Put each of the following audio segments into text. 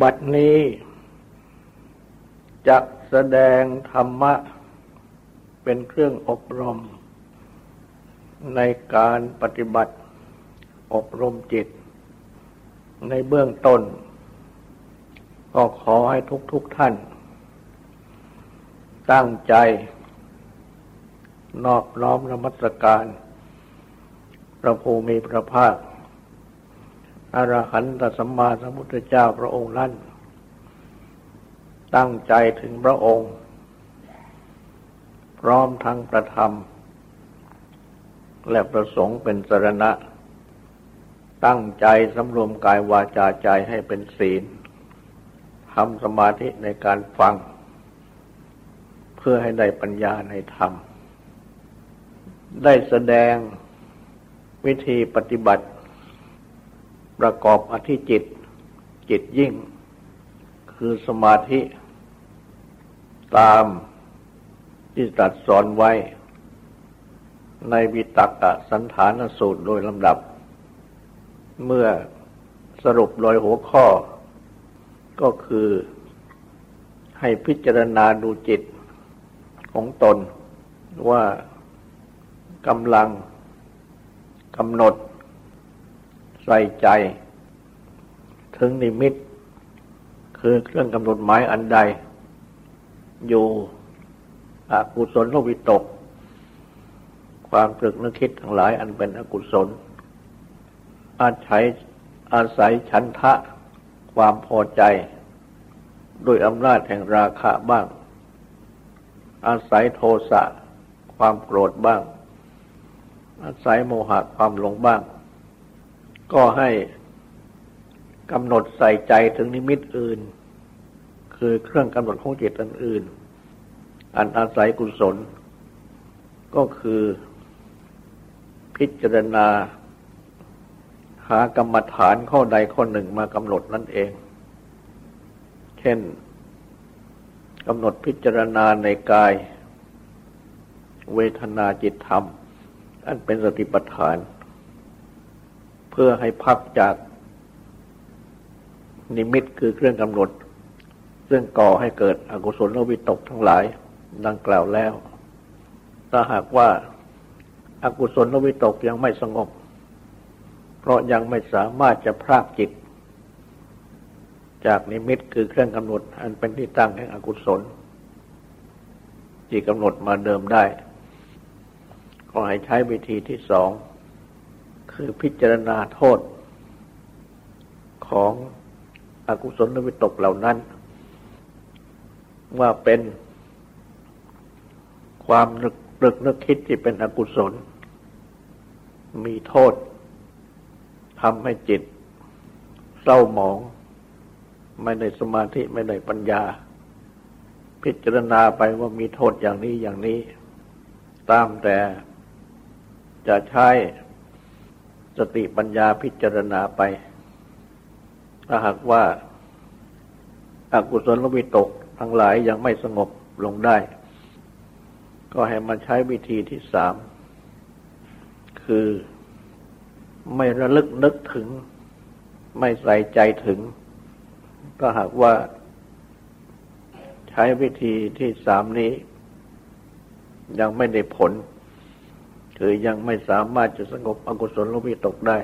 บัดนี้จะแสดงธรรมะเป็นเครื่องอบรม ในการปฏิบัติอบรมจิต ในเบื้องต้น ก็ขอให้ทุกๆทท่าน ตั้งใจนอบน้อมนมัสการ พระภูมิพระภาค อรหันตสัมมาสัมพุทธเจ้าพระองค์นั้น ตั้งใจถึงพระองค์ พร้อมทั้งประธรรม และประสงค์เป็นสรณะ ตั้งใจสำรวมกายวาจาใจให้เป็นศีลทำสมาธิในการฟัง เพื่อให้ได้ปัญญาในธรรม ได้แสดงวิธีปฏิบัติ ประกอบอธิจิต จิตยิ่ง คือสมาธิ ตามที่ตรัสสอนไว้ ในวิตักะสันฐานสูตรโดยลำดับ เมื่อสรุปโดยหัวข้อ ก็คือให้พิจารณาดูจิตของตนว่ากำลังกำหนด ใส่ใจ ถึงนิมิต คือเครื่องกำหนดหมายอันใด อยู่อกุศลโลวิตก ความตรึกนึกคิดทั้งหลายอันเป็นอกุศล อาศัยอาศัยฉันทะความพอใจโดยอำนาจแห่งราคะบ้าง อาศัยโทสะความโกรธบ้าง อาศัยโมหะความหลงบ้าง ก็ให้กำหนดใส่ใจถึงนิมิตอื่น คือเครื่องกำหนดของจิตอันอื่น อันอาศัยกุศล ก็คือพิจารณา หากรรมฐานข้อใดข้อหนึ่งมากำหนดนั่นเอง เช่นกำหนดพิจารณาในกาย เวทนาจิตธรรม อันเป็นสติปัฏฐาน เพื่อให้พักจากนิมิตคือเครื่องกำหนด ซึ่งก่อให้เกิดอกุศลวิตกทั้งหลายดังกล่าวแล้ว ถ้าหากว่าอากุศลวิตกยังไม่สงบ เพราะยังไม่สามารถจะพรากจิต จากนิมิตคือเครื่องกำหนด อันเป็นที่ตั้งแห่งอกุศลที่กำหนดมาเดิมได้ ก็ให้ใช้วิธีที่สอง คือพิจารณาโทษของอกุศลนวิตกเหล่านั้น ว่าเป็นความนึกนึกนึกคิดที่เป็นอกุศล มีโทษทำให้จิตเศร้าหมอง ไม่ได้สมาธิไม่ได้ปัญญา พิจารณาไปว่ามีโทษอย่างนี้อย่างนี้ ตามแต่จะใช้ สติปัญญาพิจารณาไป ถ้าหากว่าอากุศลวิตกทั้งหลายยังไม่สงบลงได้ ก็ให้มาใช้วิธีที่สาม คือไม่ระลึกนึกถึง ไม่ใส่ใจถึง ก็หากว่าใช้วิธีที่สามนี้ ยังไม่ได้ผล คือยังไม่สามารถจะสงบอกุศลลวิตกได้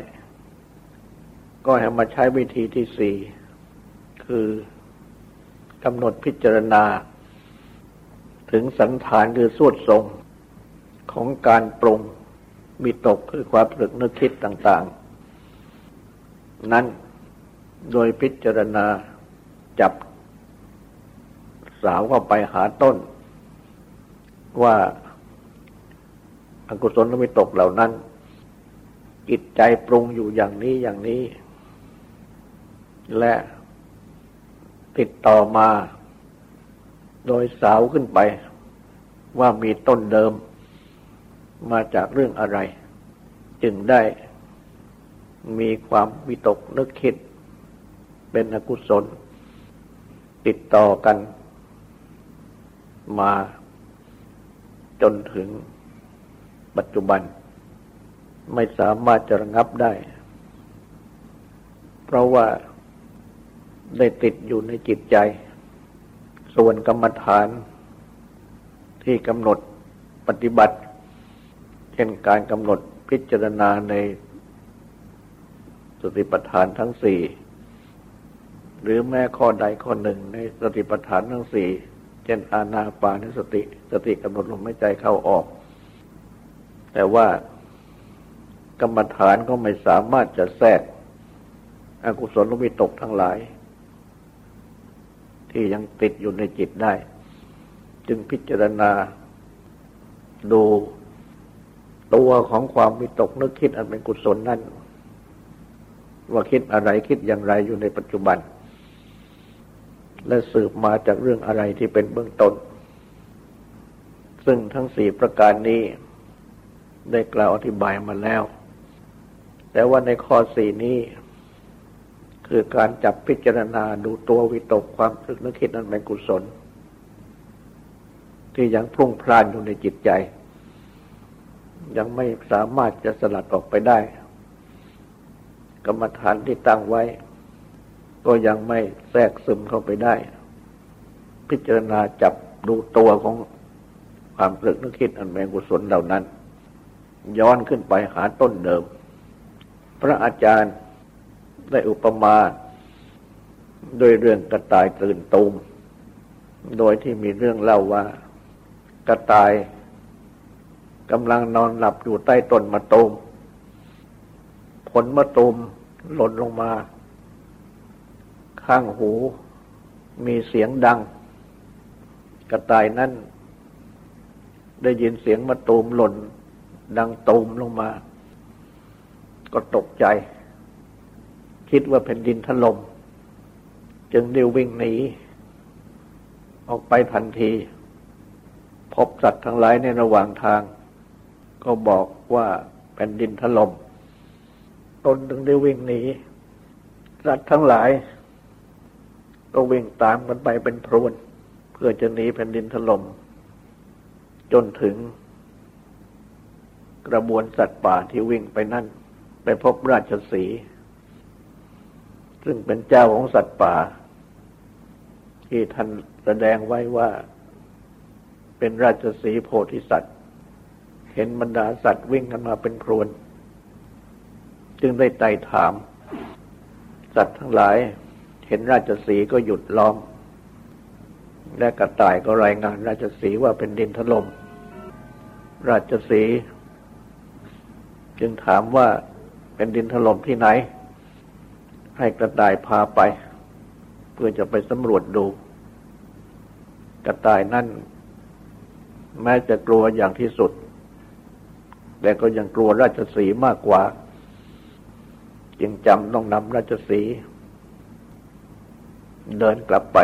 ก็ให้มาใช้วิธีที่สี่ คือกำหนดพิจารณา ถึงสันฐานคือสวดทรงของการปรุงมีตกคือความตรึกนึกคิดต่าง ๆ นั้นโดยพิจารณาจับสาวเข้าไปหาต้น ว่า อกุศลวิตกเหล่านั้น จิตใจปรุงอยู่อย่างนี้อย่างนี้ และติดต่อมา โดยสาวขึ้นไปว่ามีต้นเดิมมาจากเรื่องอะไร จึงได้มีความวิตกนึกคิด เป็นอกุศล ติดต่อกันมาจนถึง ปัจจุบัน ไม่สามารถจะระงับได้ เพราะว่าได้ติดอยู่ในจิตใจ ส่วนกรรมฐานที่กำหนดปฏิบัติ เช่นการกำหนดพิจารณาในสติปัฏฐานทั้งสี่หรือแม้ข้อใดข้อหนึ่งในสติปัฏฐานทั้งสี่เช่นอาณาปานสติ สติกำหนดลมหายใจเข้าออก แต่ว่ากรรมฐานก็ไม่สามารถจะแทรกอกุศลวิตกทั้งหลาย ที่ยังติดอยู่ในจิตได้ จึงพิจารณาดูตัวของความวิตกนึกคิดอันเป็นกุศลนั่น ว่าคิดอะไรคิดอย่างไรอยู่ในปัจจุบัน และสืบมาจากเรื่องอะไรที่เป็นเบื้องต้น ซึ่งทั้งสี่ประการนี้ ได้กล่าวอธิบายมาแล้ว แต่ว่าในข้อสี่นี้ คือการจับพิจารณาดูตัววิตกความคิดนึกคิดนั้นเป็นกุศล ที่ยังพุ่งพล่านอยู่ในจิตใจ ยังไม่สามารถจะสลัดออกไปได้ กรรมฐานที่ตั้งไว้ ก็ยังไม่แทรกซึมเข้าไปได้ พิจารณาจับดูตัวของความตึกนึกคิดอันแมงกุศลเหล่านั้น ย้อนขึ้นไปหาต้นเดิม พระอาจารย์ได้อุปมาโดยเรื่องกระต่ายตื่นตูม โดยที่มีเรื่องเล่าว่า กระต่ายกำลังนอนหลับอยู่ใต้ต้นมะตูม ผลมะตูมหล่นลงมา ข้างหูมีเสียงดัง กระต่ายนั้นได้ยินเสียงมะตูมหล่น ดังตูมลงมา ก็ตกใจ คิดว่าแผ่นดินถลม่มจึงเดียววิ่งหนี ออกไปทันที พบสัตว์ทั้งหลายในระหว่างทาง ก็บอกว่าแผ่นดินถลม่มตนถึงได้วิ่งหนี สัตว์ทั้งหลาย ก็วิ่งตามกันไปเป็นพรวน เพื่อจะหนีแผ่นดินถลม่มจนถึง กระบวนสัตว์ป่าที่วิ่งไปนั่น ไปพบราชสี ซึ่งเป็นเจ้าของสัตว์ป่า ที่ท่านแสดงไว้ว่าเป็นราชสีโพธิสัตว์ เห็นบรรดาสัตว์วิ่งกันมาเป็นพรวน จึงได้ไต่ถาม สัตว์ทั้งหลาย เห็นราชสีก็หยุดล้อม และกระต่ายก็รายงานราชสีว่าเป็นดินถลม่มราชสี จึงถามว่าเป็นดินถล่มที่ไหน ให้กระต่ายพาไป เพื่อจะไปสำรวจดู กระต่ายนั่น แม้จะกลัวอย่างที่สุด แต่ก็ยังกลัวราชสีมากกว่า จึงจำต้องนำราชสี เดินกลับไป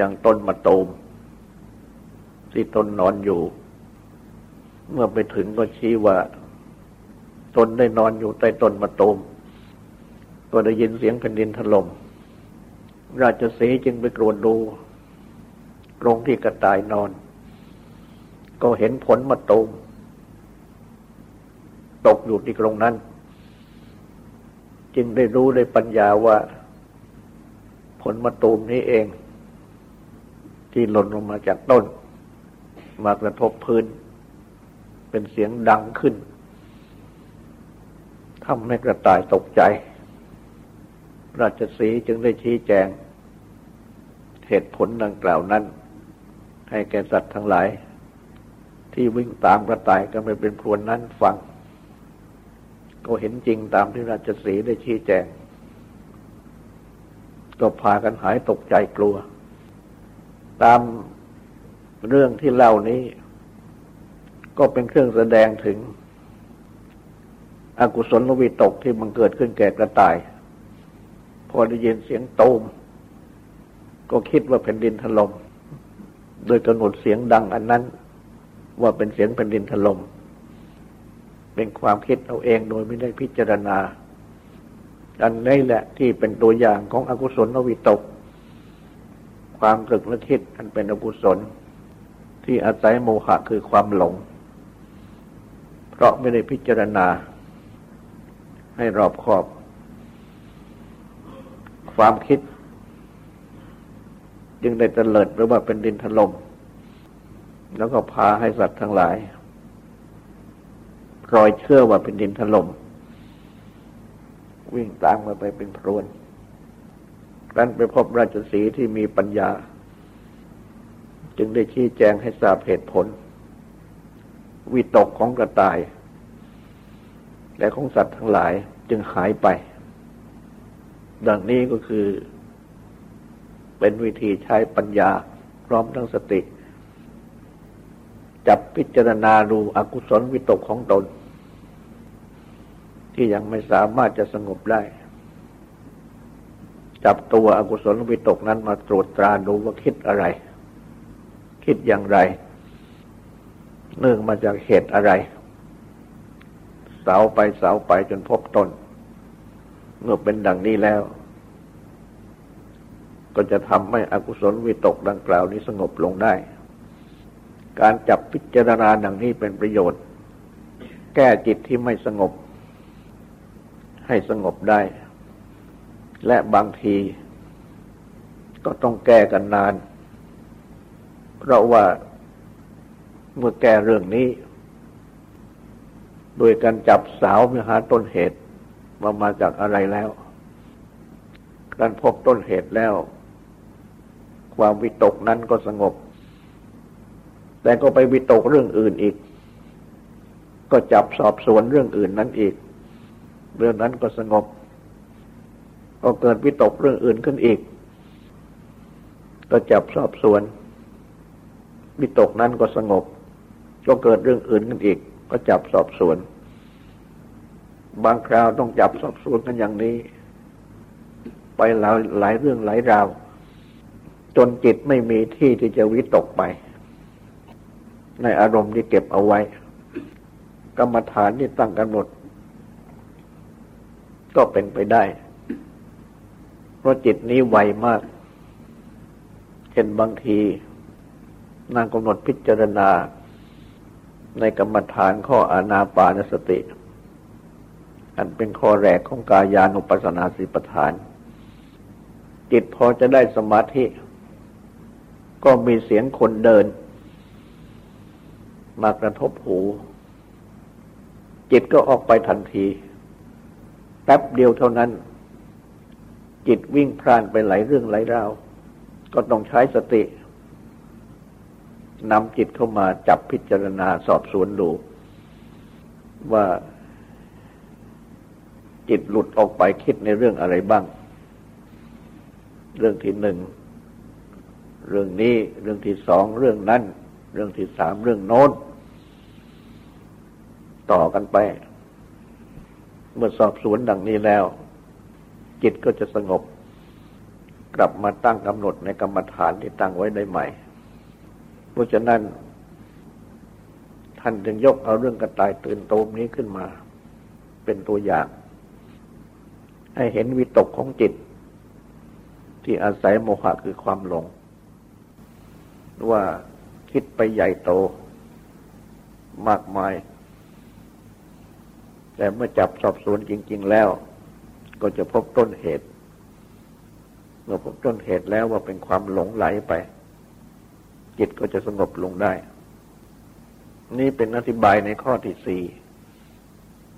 ยังต้นมะตูม ที่ตนนอนอยู่ เมื่อไปถึงก็ชี้ว่า ตนได้นอนอยู่ใต้ต้นมะตูมก็ได้ยินเสียงแผ่นดินถลม่มราชสีจึงไปกรวดดูตรงที่กระต่ายนอน ก็เห็นผลมะตูมตกอยู่ที่ตรงนั้น จึงได้รู้ได้ปัญญาว่า ผลมะตูมนี้เอง ที่หล่นลงมาจากต้น มากระทบพื้น เป็นเสียงดังขึ้น ทำให้กระต่ายตกใจ ราชสีจึงได้ชี้แจง เหตุผลดังกล่าวนั้น ให้แก่สัตว์ทั้งหลาย ที่วิ่งตามกระต่ายกันไปเป็นพรวนนั้นฟัง ก็เห็นจริงตามที่ราชสีได้ชี้แจง ก็พากันหายตกใจกลัว ตามเรื่องที่เล่านี้ ก็เป็นเครื่องแสดงถึง อกุศลวิตกที่มันเกิดขึ้นแก่กระต่าย พอได้ยินเสียงโตมก็คิดว่าแผ่นดินถลม่มโดยกำหนดเสียงดังอันนั้น ว่าเป็นเสียงแผ่นดินถลม่มเป็นความคิดเอาเองโดยไม่ได้พิจารณา อันนี้แหละที่เป็นตัวอย่างของอกุศลวิตก ความตรึกและคิดอันเป็นอกุศล ที่อาศัยโมหะคือความหลง เพราะไม่ได้พิจารณา ให้รอบคอบ ความคิด จึงได้เตลิดหรือว่าเป็นดินถลม่มแล้วก็พาให้สัตว์ทั้งหลายรอยเชื่อว่าเป็นดินถลม่มวิ่งตามมาไปเป็นพรวนกันไปพบราชสีที่มีปัญญา จึงได้ชี้แจงให้ทราบเหตุผล วิตกของกระต่าย และของสัตว์ทั้งหลายจึงหายไป ดังนี้ก็คือ เป็นวิธีใช้ปัญญาพร้อมทั้งสติ จับพิจารณาดูอกุศลวิตกของตน ที่ยังไม่สามารถจะสงบได้ จับตัวอกุศลวิตกนั้นมาตรวจตราดูว่าคิดอะไร คิดอย่างไร เนื่องมาจากเหตุอะไร สาไปเสาไปจนพบตนเมื่อเป็นดังนี้แล้ว ก็จะทำให้อกุศลวิตกดังกล่าวนี้สงบลงได้ การจับพิจารณาดังนี้เป็นประโยชน์ แก้จิตที่ไม่สงบ ให้สงบได้ และบางที ก็ต้องแก้กันนาน เพราะว่าเมื่อแก้เรื่องนี้ โดยการจับสาวไปหาต้นเหตุว่ามาจากอะไรแล้วการพบต้นเหตุแล้ว ความวิตกนั้นก็สงบ แต่ก็ไปวิตกเรื่องอื่นอีก ก็จับสอบสวนเรื่องอื่นนั้นอีก เรื่องนั้นก็สงบ ก็เกิดวิตกเรื่องอื่นขึ้นอีก ก็จับสอบสวน วิตกนั้นก็สงบ ก็เกิดเรื่องอื่นขึ้นอีก ก็จับสอบสวน บางคราวต้องจับสอบสวนกันอย่างนี้ ไปหลายหลายเรื่องหลายราว จนจิตไม่มีที่ที่จะวิตกไป ในอารมณ์ที่เก็บเอาไว้ กรรมฐานที่ตั้งกันหมดก็เป็นไปได้ เพราะจิตนี้ไวมากเช่นบางทีนางกำหนดพิจารณา ในกรรมฐานข้ออานาปานสติ อันเป็นข้อแรกของกายานุปัสสนาสิปทาน จิตพอจะได้สมาธิ ก็มีเสียงคนเดิน มากระทบหู จิตก็ออกไปทันที แป๊บเดียวเท่านั้น จิตวิ่งพล่านไปหลายเรื่องหลายราว ก็ต้องใช้สติ นำจิตเข้ามาจับพิจารณาสอบสวนดู ว่าจิตหลุดออกไปคิดในเรื่องอะไรบ้าง เรื่องที่หนึ่ง เรื่องนี้เรื่องที่สองเรื่องนั้น เรื่องที่สามเรื่องโน้น ต่อกันไป เมื่อสอบสวนดังนี้แล้ว จิตก็จะสงบ กลับมาตั้งกำหนดในกรรมฐานที่ตั้งไว้ได้ใหม่ ราะฉะนั้น ท่านจึงยกเอาเรื่องกระต่ายตื่นโตมนี้ขึ้นมา เป็นตัวอย่าง ให้เห็นวิตกของจิต ที่อาศัยโมหะคือความหลง ว่าคิดไปใหญ่โตมากมาย แต่เมื่อจับสอบสวนจริง ๆ แล้ว ก็จะพบต้นเหตุ เมื่อพบต้นเหตุแล้วว่าเป็นความหลงไหลไป จิตก็จะสงบลงได้ นี่เป็นอธิบายในข้อที่สี่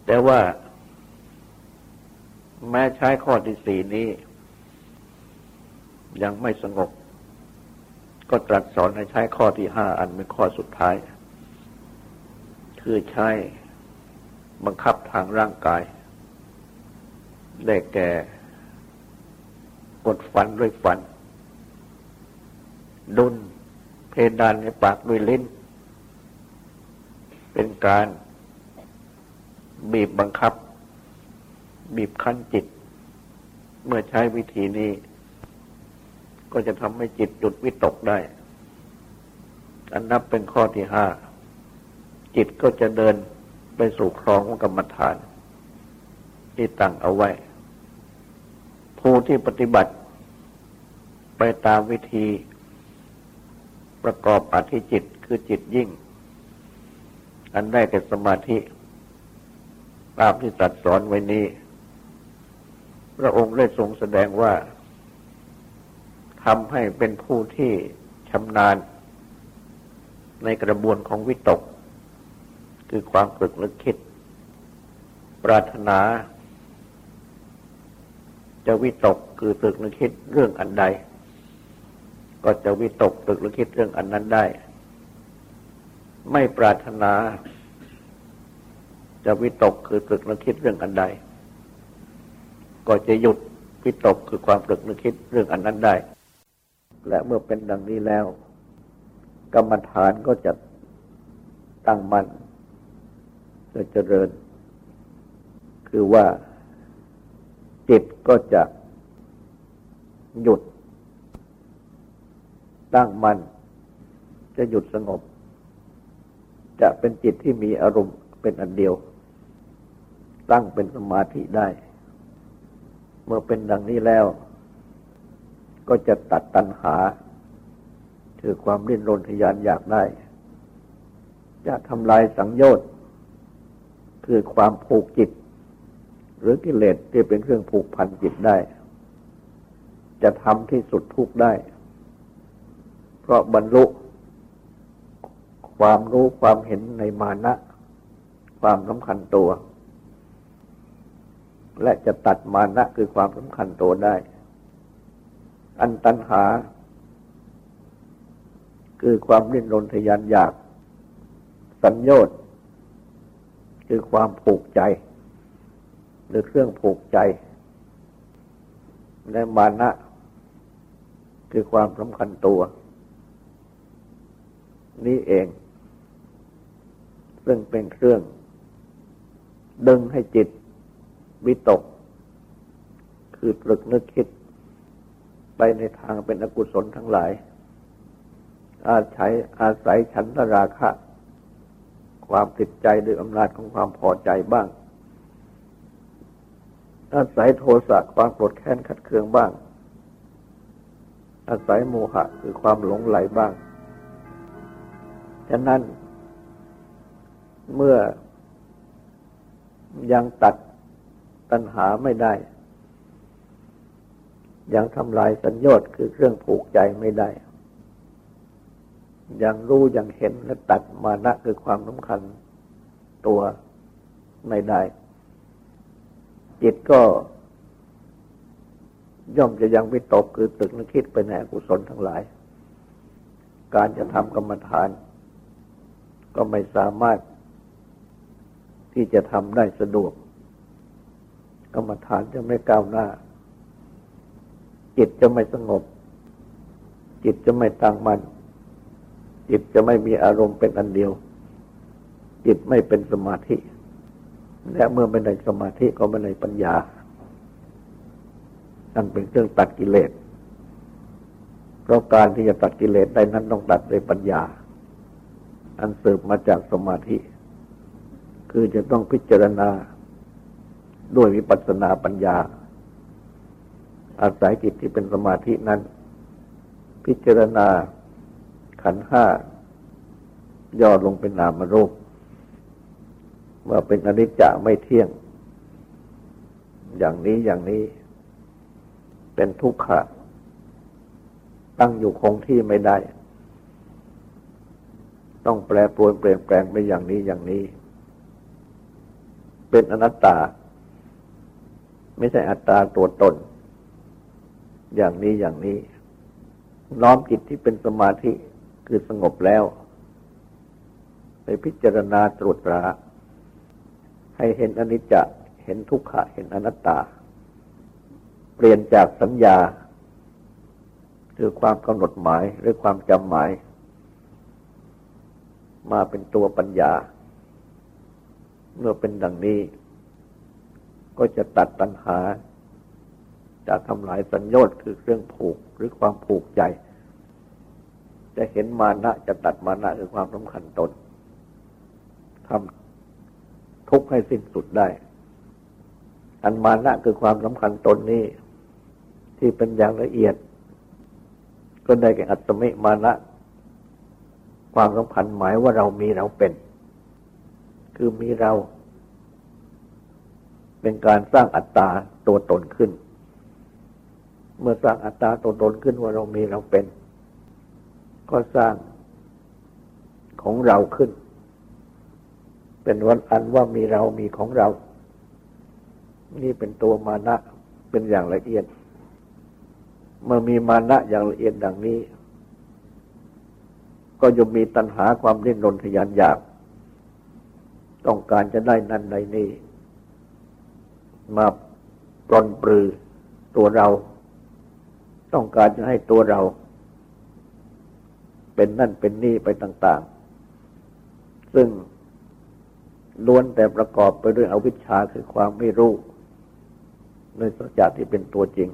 แต่ว่า แม้ใช้ข้อที่สี่นี้ ยังไม่สงบ ก็ตรัสสอนให้ใช้ข้อที่ห้าอันเป็นข้อสุดท้าย คือใช้บังคับทางร่างกาย ได้แก่กดฟันด้วยฟันดุน เพดานในปากด้วยลิ้น เป็นการบีบบังคับ บีบคั้นจิต เมื่อใช้วิธีนี้ ก็จะทำให้จิตหยุดวิตกได้ อันนับเป็นข้อที่ห้า จิตก็จะเดินไปสู่ครองของกรรมฐาน ที่ตั้งเอาไว้ ผู้ที่ปฏิบัติไปตามวิธี ประกอบอธิจิตคือจิตยิ่ง อันได้แต่สมาธิ ตามที่ตรัสสอนไว้นี้ พระองค์ได้ทรงแสดงว่าทำให้เป็นผู้ที่ชำนาญ ในกระบวนของวิตก คือความตรึกนึกคิด ปรารถนา จะวิตกคือตรึกนึกคิดเรื่องอันใด ก็จะวิตกตึกนึกคิดเรื่องอันนั้นได้ ไม่ปรารถนา จะวิตกคือตึกนึกคิดเรื่องอันใด ก็จะหยุดวิตกคือความตึกนึกคิดเรื่องอันนั้นได้ และเมื่อเป็นดังนี้แล้ว กรรมฐานก็จะตั้งมัน่นจะเจริญ คือว่าจิตก็จะหยุด ตั้งมัน่นจะหยุดสงบ จะเป็นจิตที่มีอารมณ์เป็นอันเดียว ตั้งเป็นสมาธิได้ เมื่อเป็นดังนี้แล้ว ก็จะตัดตัณหา คือความริ้นรนทยานอยากได้ จะทำลายสังโยชน์ คือความผูกจิต หรือกิเลสที่เป็นเครื่องผูกพันจิตได้ จะทำที่สุดทุกได้ เพราะบรรลุ ความรู้ความเห็นในมานะ ความสำคัญตัว และจะตัดมานะคือความสำคัญตัวได้ อันตัณหา คือความริ้นรนทยานอยาก สัญญน์คือความผูกใจ หรือเครื่องผูกใจ และมานะ คือความสำคัญตัว นี่เอง ซึ่งเป็นเครื่อง ดึงให้จิตวิตก คือตรึกนึกคิด ไปในทางเป็นอกุศลทั้งหลาย อาศัยอาศัยฉันทราคะ ความติดใจด้วยอำนาจของความพอใจบ้าง อาศัยโทสะความโกรธแค้นขัดเคืองบ้างอาศัยโมหะคือความหลงไหลบ้าง ฉะนั้น เมื่อยังตัดตัณหาไม่ได้ ยังทำลายสัญญาคือเครื่องผูกใจไม่ได้ ยังรู้ยังเห็นและตัดมานะคือความสำคัญตัวไม่ได้ จิตก็ย่อมจะยังวิตกคือตึกนึกคิดไปในอกุศลทั้งหลาย การจะทำกรรมฐาน ก็ไม่สามารถที่จะทำได้สะดวก กรรมฐานจะไม่ก้าวหน้า จิตจะไม่สงบ จิตจะไม่ตั้งมัน่นจิตจะไม่มีอารมณ์เป็นอันเดียว จิตไม่เป็นสมาธิ และเมื่อไม่ได้สมาธิก็ไม่ได้ปัญญานั่นเป็นเครื่องตัดกิเลสเพราะการที่จะตัดกิเลสได้นั้นต้องตัดด้วยปัญญา อันสืบมาจากสมาธิ คือจะต้องพิจารณาด้วยวิปัสสนาปัญญา อาศัยจิตที่เป็นสมาธินั้น พิจารณาขันห้าย่อลงเป็นนามรูป ว่าเป็นอนิจจาไม่เที่ยง อย่างนี้อย่างนี้ เป็นทุกขะ ตั้งอยู่คงที่ไม่ได้ ต้องแปรปรวนเปลี่ยนแปลงไปอย่างนี้อย่างนี้ เป็นอนัตตา ไม่ใช่อัตตาตัวตน อย่างนี้อย่างนี้ น้อมจิตที่เป็นสมาธิคือสงบแล้ว ไปพิจารณาตรวจตราให้เห็นอนิจจเห็นทุกขะเห็นอนัตตา เปลี่ยนจากสัญญา คือความกำหนดหมายหรือความจำหมาย มาเป็นตัวปัญญา เมื่อเป็นดังนี้ ก็จะตัดตัณหา จะทำลายสัญญาคือเครื่องผูกหรือความผูกใจ จะเห็นมานะจะตัดมานะคือความสำคัญตนทำทุกข์ให้สิ้นสุดได้ อันมานะคือความสำคัญตนนี้ ที่เป็นอย่างละเอียด ก็ได้แก่อัตมิมานะ ความสำคัญหมายว่าเรามีเราเป็น คือมีเรา เป็นการสร้างอัตตาตัวตนขึ้น เมื่อสร้างอัตตาตัวตนขึ้นว่าเรามีเราเป็น ก็สร้างของเราขึ้น เป็นวันอันว่ามีเรามีของเรา นี่เป็นตัวมานะเป็นอย่างละเอียด เมื่อมีมานะอย่างละเอียดดังนี้ ก็ย่อมมีตัณหาความดิ้นรนทยานอยาก ต้องการจะได้นั่นในนี้ มาปลนปลือตัวเรา ต้องการจะให้ตัวเรา เป็นนั่นเป็นนี่ไปต่าง ๆ ซึ่งล้วนแต่ประกอบไปด้วยอวิชชาคือความไม่รู้ในสัจจะที่เป็นตัวจริง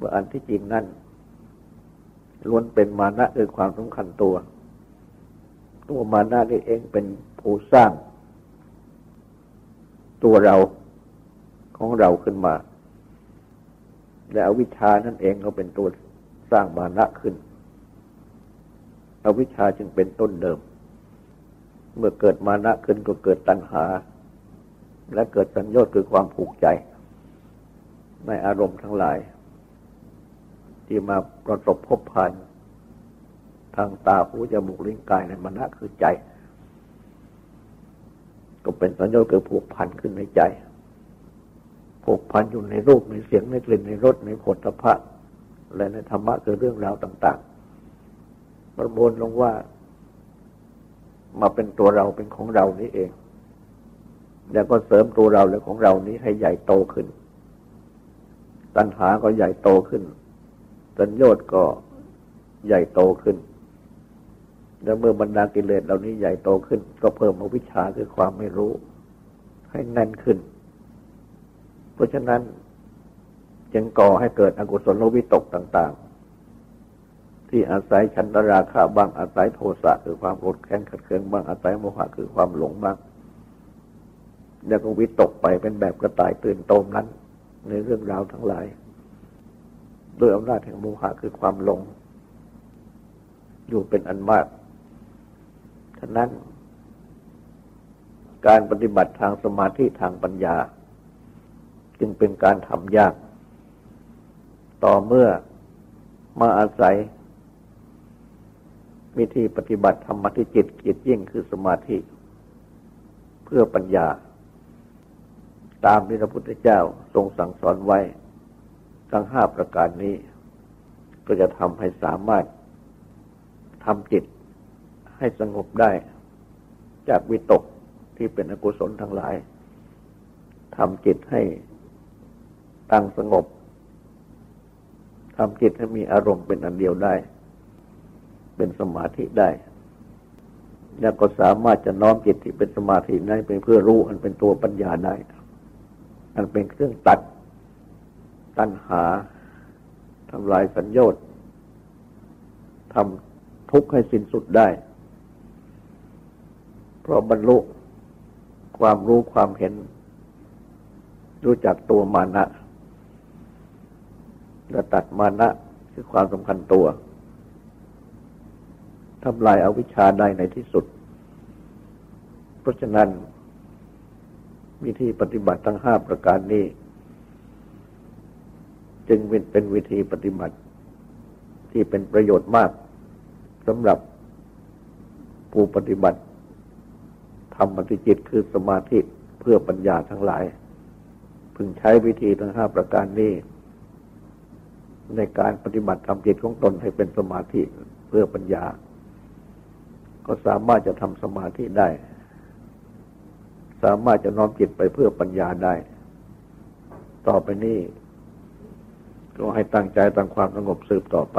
ว่าอันที่จริงนั่น ล้วนเป็นมานะคือความสำคัญตัว ตัวมานะนี่เองเป็นผู้สร้าง ตัวเราของเราขึ้นมา และอวิชชานั่นเองก็เป็นตัวสร้างมานะขึ้น อวิชชาจึงเป็นต้นเดิม เมื่อเกิดมานะขึ้นก็เกิดตัณหา และเกิดสัญญาคือความผูกใจ ในอารมณ์ทั้งหลาย ที่มาประสบพบผ่านทางตาหูจมูกลิ้นกายในมณะคือใจ ก็เป็นสัญญาเกิดผูกพันขึ้นในใจ ผูกพันอยู่ในรูปในเสียงในกลิ่นในรสในผลพระและในธรรมะคือเรื่องราวต่าง ๆ ประมวลลงว่า มาเป็นตัวเราเป็นของเรานี้เอง แล้วก็เสริมตัวเราและของเรานี้ให้ใหญ่โตขึ้น ตัณหาก็ใหญ่โตขึ้น สัญญน์ก็ใหญ่โตขึ้น แล้วเมื่อบรรดากิเลสเหล่านี้ใหญ่โตขึ้น ก็เพิ่มอวิชชาคือความไม่รู้ ให้แน่นขึ้น เพราะฉะนั้นจึงก่อให้เกิดอกุศลวิตกต่าง ๆ ที่อาศัยฉันทราคะบ้างอาศัยโทสะคือความโกรธแค้นขัดเคืองบ้างอาศัยโมหะคือความหลงบ้างแล้วก็วิตกไปเป็นแบบกระต่ายตื่นโตมนั้น ในเรื่องราวทั้งหลาย ด้วยอำนาจแห่งโมหะคือความหลง อยู่เป็นอันมากฉะนั้น การปฏิบัติทางสมาธิทางปัญญา จึงเป็นการทำยาก ต่อเมื่อมาอาศัย วิธีปฏิบัติธรรมที่จิตจิตยิ่งคือสมาธิ เพื่อปัญญา ตามที่พระพุทธเจ้าทรงสั่งสอนไว้ ทั้งห้าประการนี้ ก็จะทำให้สามารถทำจิตให้สงบได้ จากวิตกที่เป็นอกุศลทั้งหลายทำจิตให้ตั้งสงบทำจิตให้มีอารมณ์เป็นอันเดียวได้ เป็นสมาธิได้ แล้วก็สามารถจะน้อมจิตที่เป็นสมาธินั้นเป็นเพื่อรู้อันเป็นตัวปัญญาได้ อันเป็นเครื่องตัด ตัณหาทำลายสัญญาตทำทุกข์ให้สิ้นสุดได้ เพราะบรรลุความรู้ความเห็น รู้จักตัวมานะและตัดมานะคือความสำคัญตัวทำลายอาวิชชาได้ในที่สุด เพราะฉะนั้น วิธีปฏิบัติทั้งห้าประการนี้ จึงเป็นวิธีปฏิบัติ ที่เป็นประโยชน์มากสำหรับผู้ปฏิบัติทำปฏิจิตคือสมาธิเพื่อปัญญาทั้งหลาย พึงใช้วิธีทั้งห้าประการนี้ ในการปฏิบัติทำจิตของตนให้เป็นสมาธิเพื่อปัญญา ก็สามารถจะทำสมาธิได้ สามารถจะน้อมจิตไปเพื่อปัญญาได้ ต่อไปนี้ ก็ให้ตั้งใจตั้งความสงบสืบต่อไป